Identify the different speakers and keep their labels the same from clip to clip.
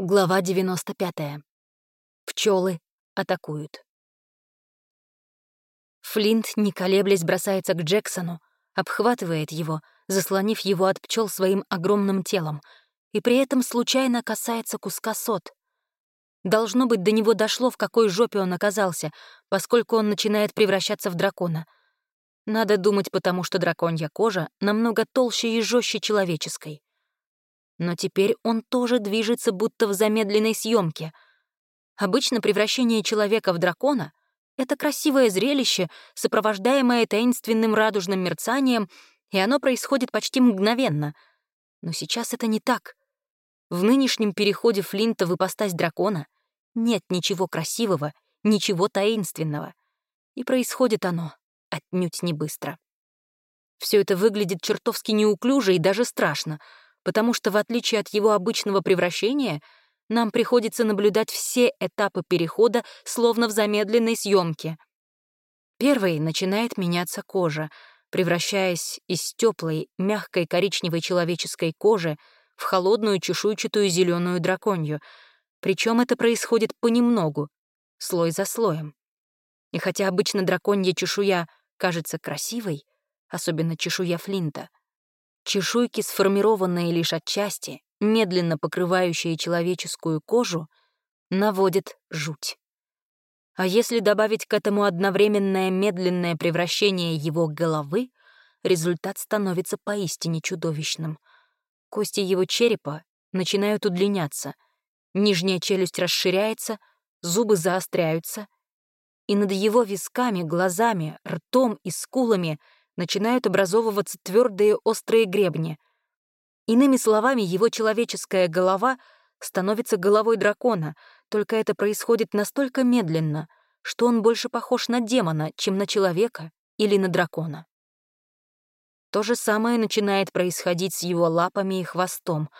Speaker 1: Глава 95. Пчелы атакуют. Флинт, не колеблясь, бросается к Джексону, обхватывает его, заслонив его от пчел своим огромным телом, и при этом случайно касается куска сот. Должно быть, до него дошло, в какой жопе он оказался, поскольку он начинает превращаться в дракона. Надо думать, потому что драконья кожа намного толще и жестче человеческой. Но теперь он тоже движется будто в замедленной съемке. Обычно превращение человека в дракона — это красивое зрелище, сопровождаемое таинственным радужным мерцанием, и оно происходит почти мгновенно. Но сейчас это не так. В нынешнем переходе Флинта в ипостась дракона нет ничего красивого, ничего таинственного. И происходит оно отнюдь не быстро. Все это выглядит чертовски неуклюже и даже страшно — потому что, в отличие от его обычного превращения, нам приходится наблюдать все этапы перехода словно в замедленной съемке. Первый начинает меняться кожа, превращаясь из теплой, мягкой коричневой человеческой кожи в холодную чешуйчатую зеленую драконью. Причем это происходит понемногу, слой за слоем. И хотя обычно драконья чешуя кажется красивой, особенно чешуя Флинта, Чешуйки, сформированные лишь отчасти, медленно покрывающие человеческую кожу, наводят жуть. А если добавить к этому одновременное медленное превращение его головы, результат становится поистине чудовищным. Кости его черепа начинают удлиняться, нижняя челюсть расширяется, зубы заостряются, и над его висками, глазами, ртом и скулами — начинают образовываться твердые острые гребни. Иными словами, его человеческая голова становится головой дракона, только это происходит настолько медленно, что он больше похож на демона, чем на человека или на дракона. То же самое начинает происходить с его лапами и хвостом,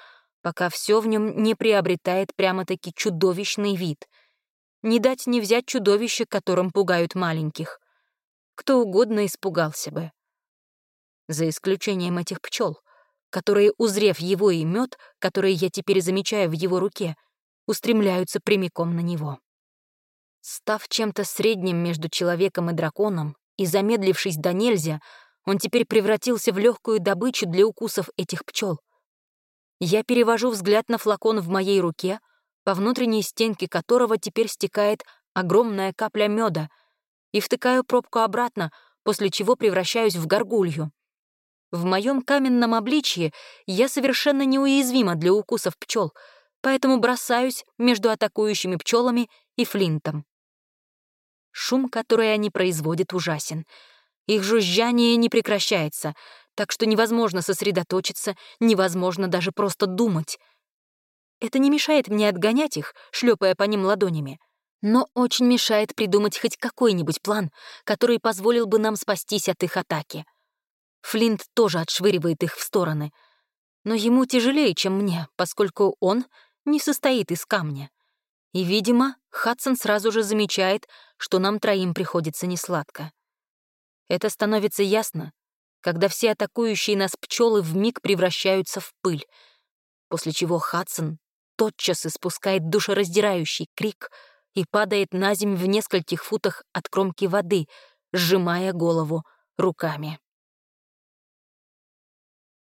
Speaker 1: пока все в нем не приобретает прямо-таки чудовищный вид. Не дать не взять чудовище, которым пугают маленьких. Кто угодно испугался бы за исключением этих пчел, которые, узрев его и мед, который я теперь замечаю в его руке, устремляются прямиком на него. Став чем-то средним между человеком и драконом и замедлившись до нельзя, он теперь превратился в легкую добычу для укусов этих пчел. Я перевожу взгляд на флакон в моей руке, по внутренней стенке которого теперь стекает огромная капля меда, и втыкаю пробку обратно, после чего превращаюсь в горгулью. В моем каменном обличье я совершенно неуязвима для укусов пчел, поэтому бросаюсь между атакующими пчелами и флинтом. Шум, который они производят, ужасен. Их жужжание не прекращается, так что невозможно сосредоточиться, невозможно даже просто думать. Это не мешает мне отгонять их, шлепая по ним ладонями, но очень мешает придумать хоть какой-нибудь план, который позволил бы нам спастись от их атаки. Флинт тоже отшвыривает их в стороны. Но ему тяжелее, чем мне, поскольку он не состоит из камня. И, видимо, Хадсон сразу же замечает, что нам троим приходится несладко. Это становится ясно, когда все атакующие нас пчелы вмиг превращаются в пыль, после чего Хадсон тотчас испускает душераздирающий крик и падает на земь в нескольких футах от кромки воды, сжимая голову руками.